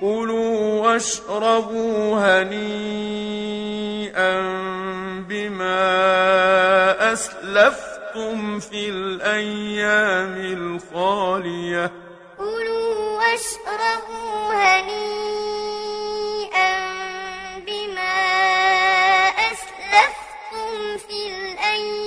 كُلُوا وَاشْرَبُوا هَنِيئًا بِمَا أَسْلَفْتُمْ فِي الْأَيَّامِ الْخَالِيَةِ كُلُوا وَاشْرَبُوا هَنِيئًا بِمَا أَسْلَفْتُمْ فِي الْأَيَّامِ